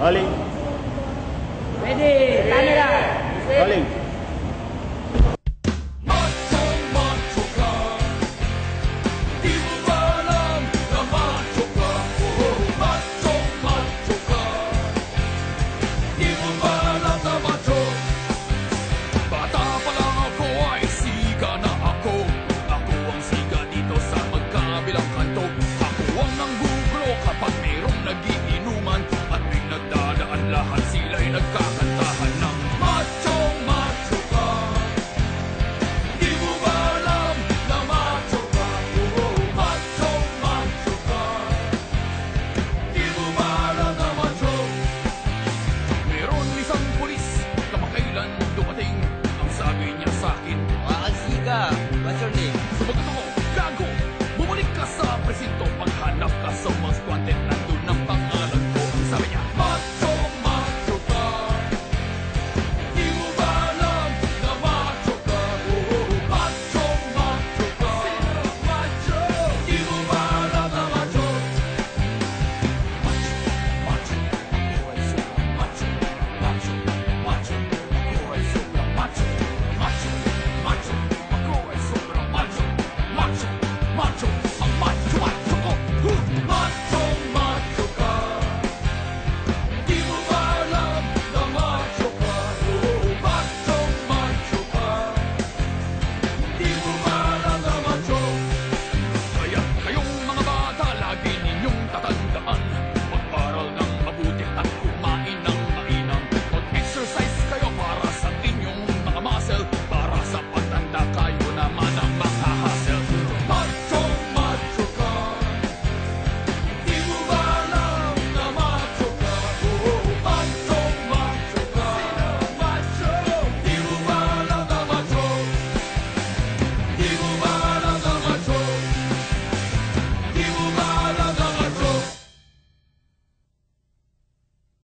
Rolling. Ready. Tanya dah. Rolling.